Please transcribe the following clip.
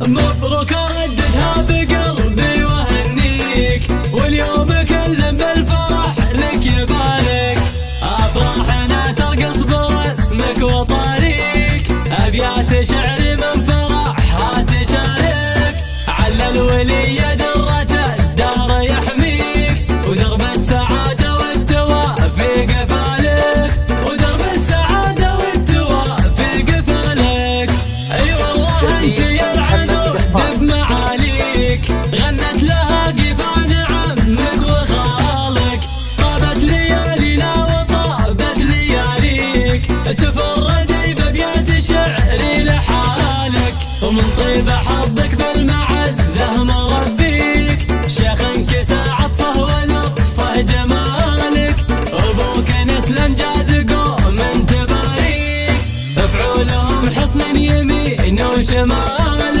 مبروك ارددها بقلبي واهنيك واليوم كلم بالفرح لك يبارك افراح ترقص برسمك وطاريك أبيات تفردي بابيات شعري لحالك ومن طيب حظك بالمعزة مربيك شيخ انكسى عطفه ولطفه جمالك أبوك نسلم جاد قوم تباريك. افعولهم حصن يمين وشمال